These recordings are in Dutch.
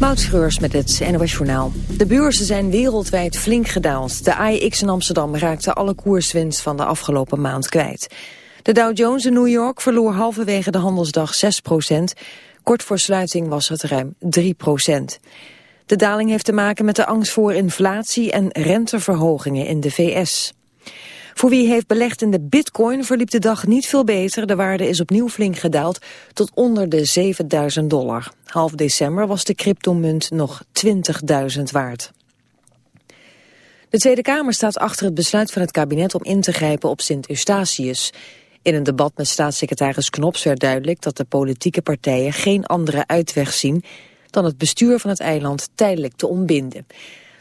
Moutschreurs met het NOS Journaal. De beurzen zijn wereldwijd flink gedaald. De AEX in Amsterdam raakte alle koerswinst van de afgelopen maand kwijt. De Dow Jones in New York verloor halverwege de handelsdag 6% Kort voor sluiting was het ruim 3% De daling heeft te maken met de angst voor inflatie en renteverhogingen in de VS. Voor wie heeft belegd in de bitcoin verliep de dag niet veel beter. De waarde is opnieuw flink gedaald tot onder de 7000 dollar. Half december was de cryptomunt nog 20.000 waard. De Tweede Kamer staat achter het besluit van het kabinet om in te grijpen op Sint Eustatius. In een debat met staatssecretaris Knops werd duidelijk dat de politieke partijen geen andere uitweg zien dan het bestuur van het eiland tijdelijk te ontbinden.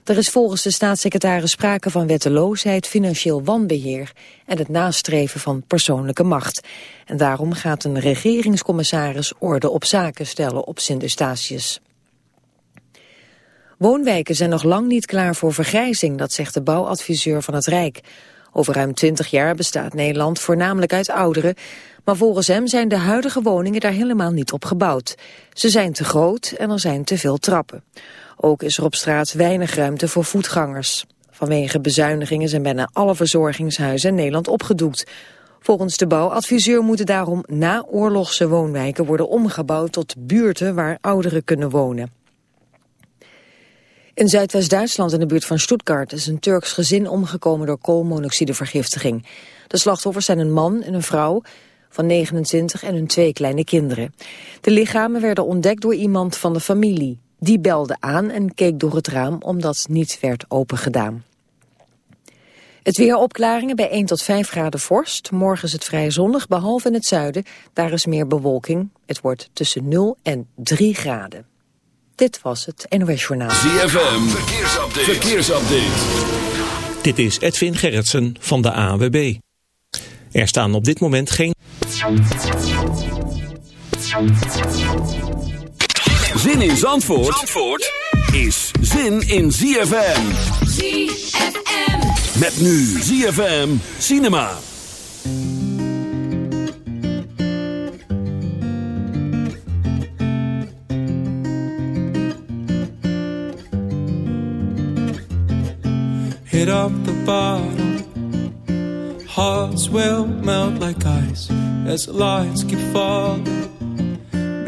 Er is volgens de staatssecretaris sprake van wetteloosheid, financieel wanbeheer en het nastreven van persoonlijke macht. En daarom gaat een regeringscommissaris orde op zaken stellen op Sint-Eustatius. Woonwijken zijn nog lang niet klaar voor vergrijzing, dat zegt de bouwadviseur van het Rijk. Over ruim 20 jaar bestaat Nederland voornamelijk uit ouderen, maar volgens hem zijn de huidige woningen daar helemaal niet op gebouwd. Ze zijn te groot en er zijn te veel trappen. Ook is er op straat weinig ruimte voor voetgangers. Vanwege bezuinigingen zijn bijna alle verzorgingshuizen in Nederland opgedoekt. Volgens de bouwadviseur moeten daarom naoorlogse woonwijken worden omgebouwd tot buurten waar ouderen kunnen wonen. In Zuidwest-Duitsland in de buurt van Stuttgart is een Turks gezin omgekomen door koolmonoxidevergiftiging. De slachtoffers zijn een man en een vrouw van 29 en hun twee kleine kinderen. De lichamen werden ontdekt door iemand van de familie. Die belde aan en keek door het raam omdat niet werd opengedaan. Het weer opklaringen bij 1 tot 5 graden vorst. Morgen is het vrij zonnig, behalve in het zuiden. Daar is meer bewolking. Het wordt tussen 0 en 3 graden. Dit was het NOS Journaal. ZFM, verkeersupdate. verkeersupdate. Dit is Edwin Gerritsen van de AWB. Er staan op dit moment geen... Zin in Zandvoort, Zandvoort is zin in ZFM. ZFM. Met nu ZFM Cinema. Hit up the bottom. Hearts will melt like ice as the lights keep falling.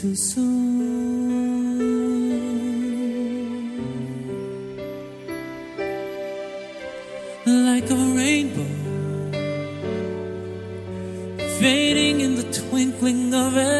too soon. Like a rainbow fading in the twinkling of an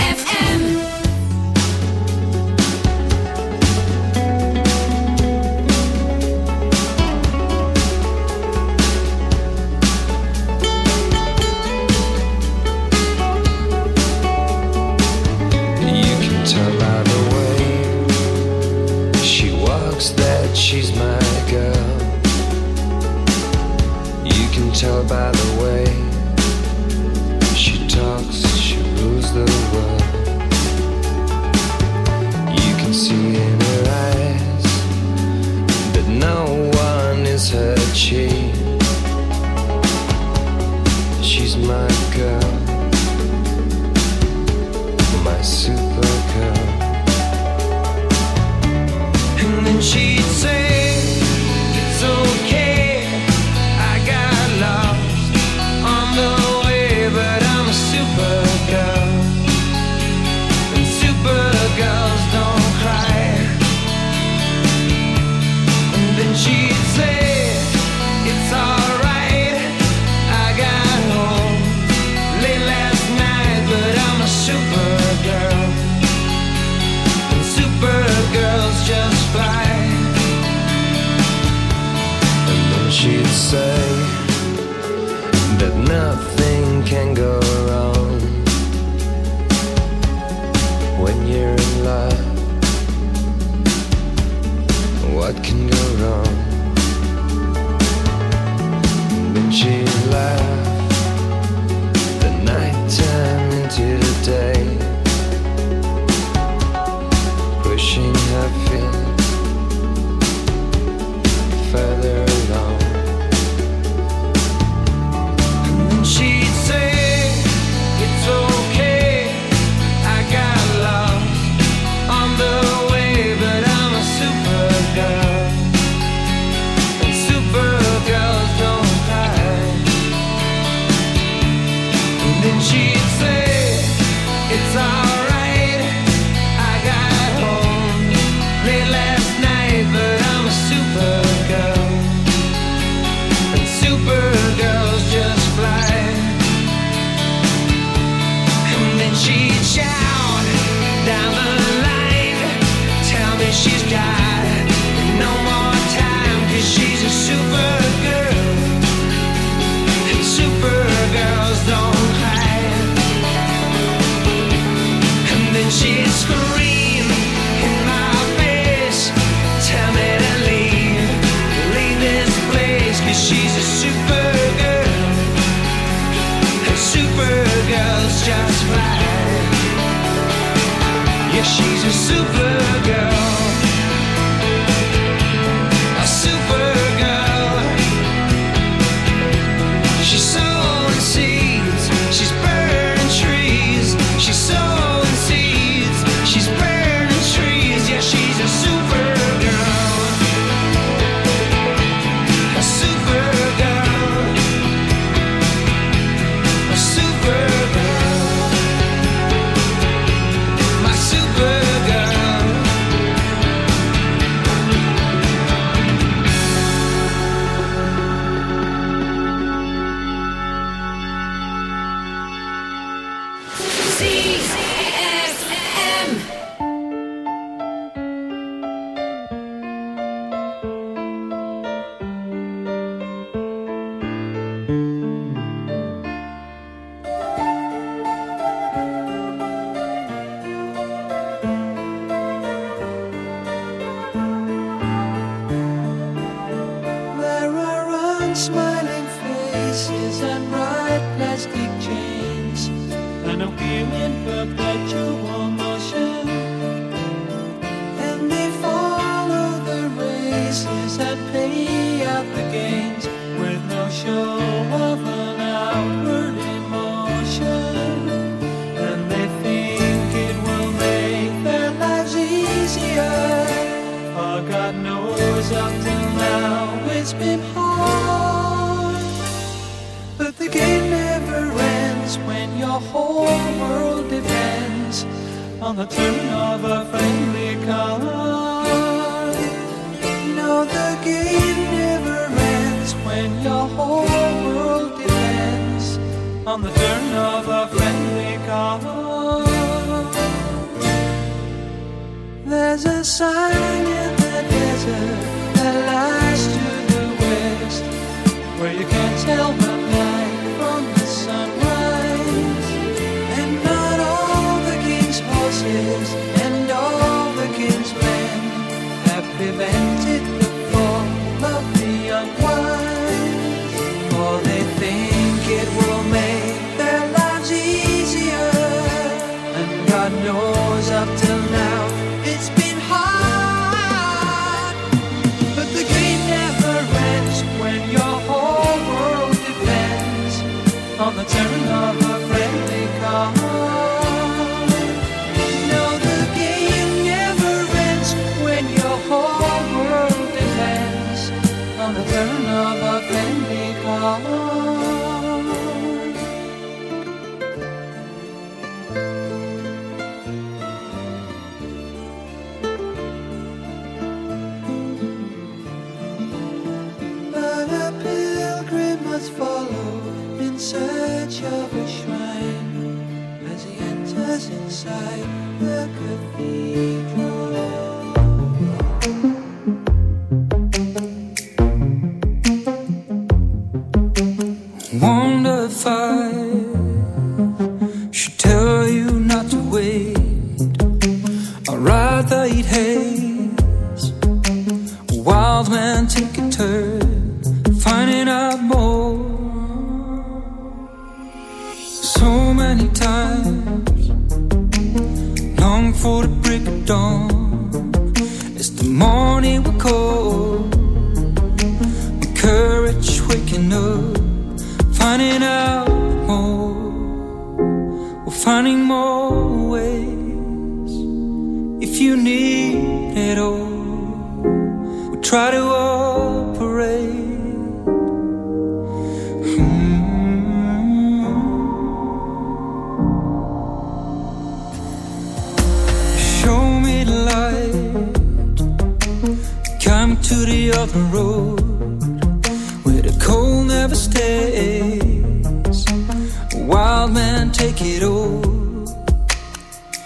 man, take it all.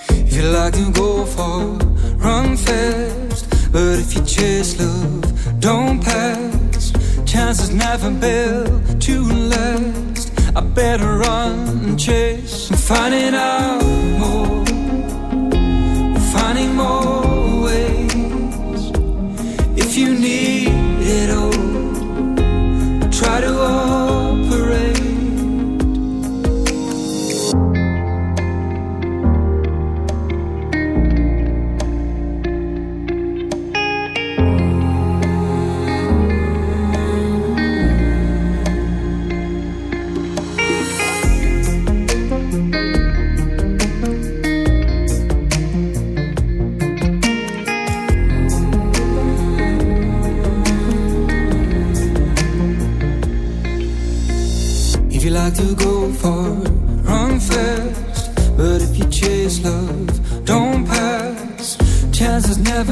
If you like, you go far, run fast. But if you chase love, don't pass. Chances never built to last. I better run and chase. I'm finding out more. I'm finding more.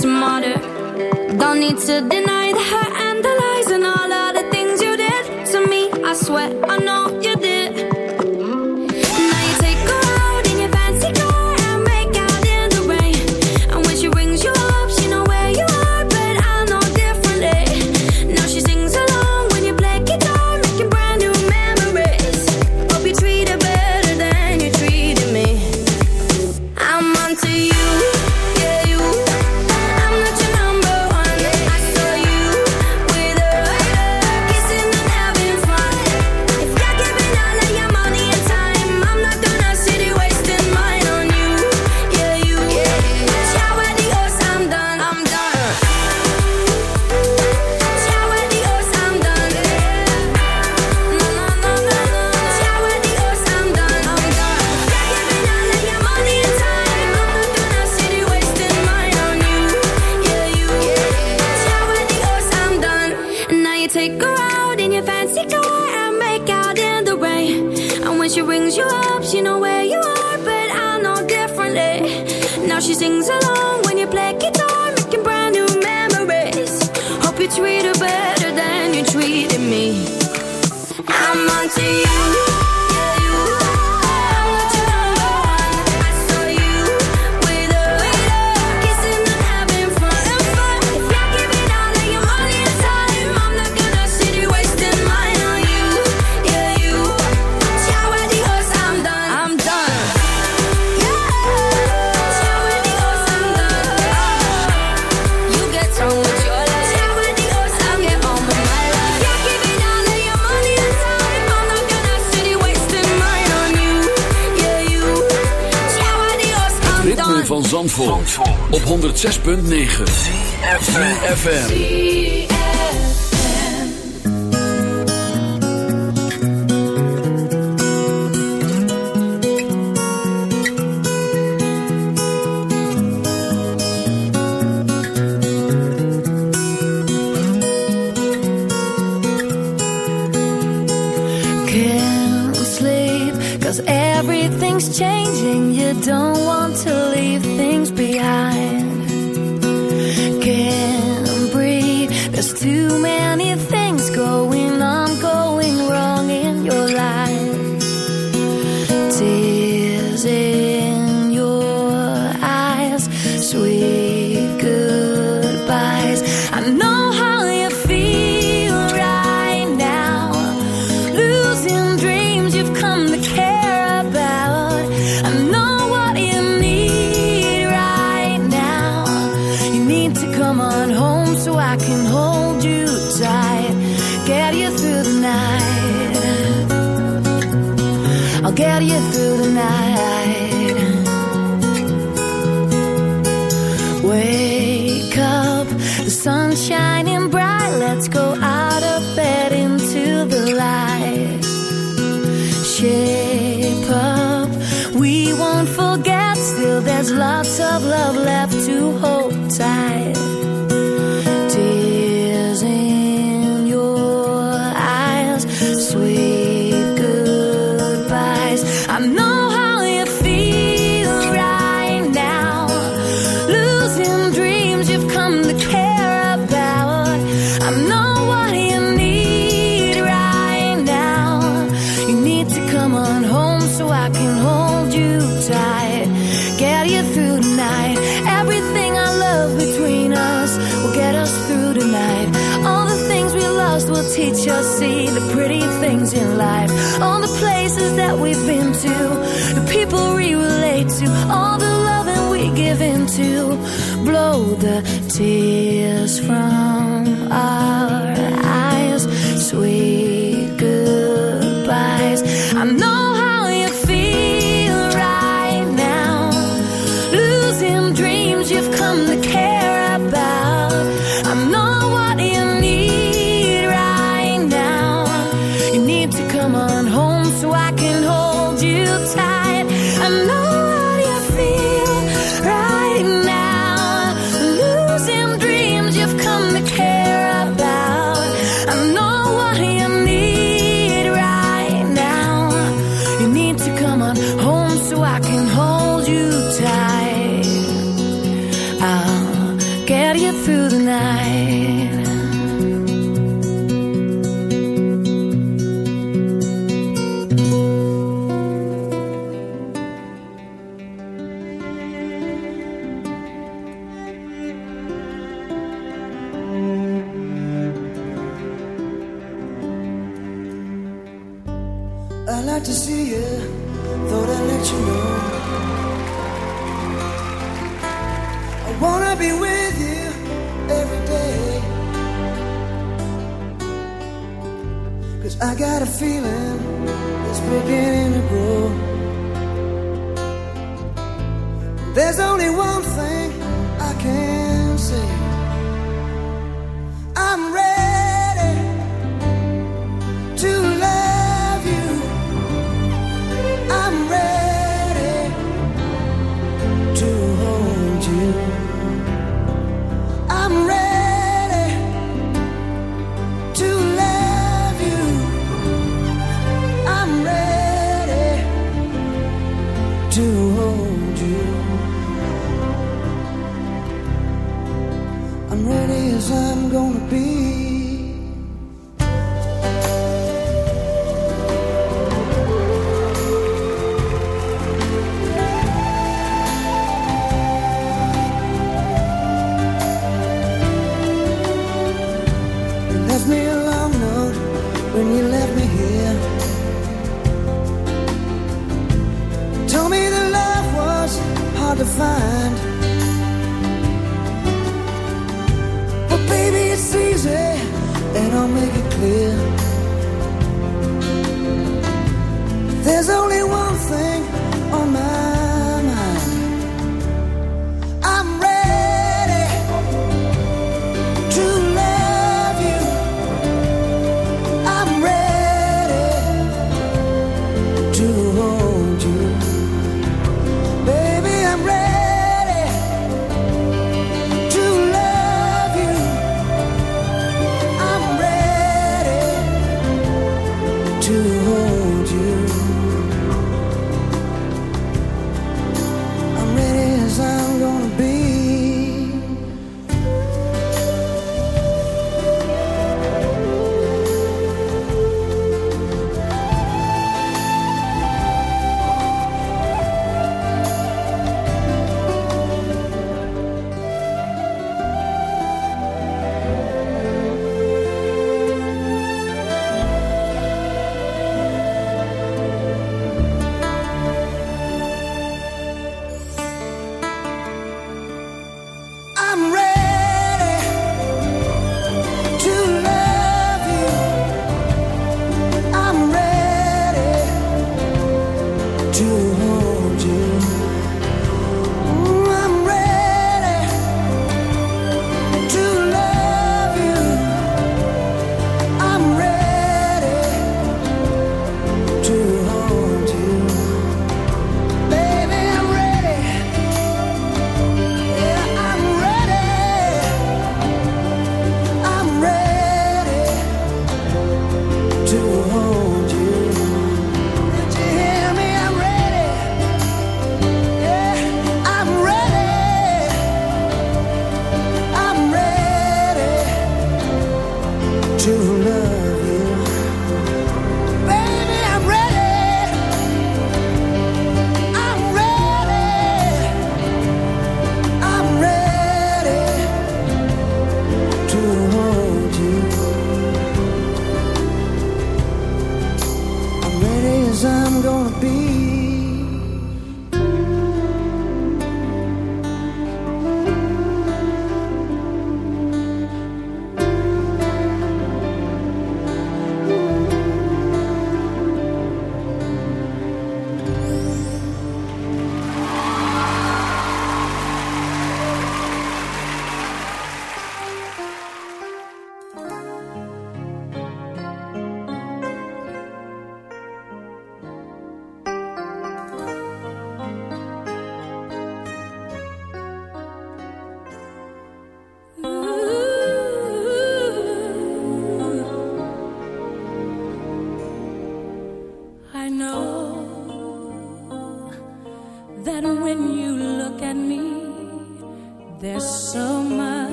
smart Bündnis. Teach us see the pretty things in life, all the places that we've been to, the people we relate to, all the loving we give into. Blow the tears from our eyes, sweet.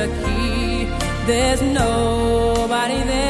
The key. There's nobody there,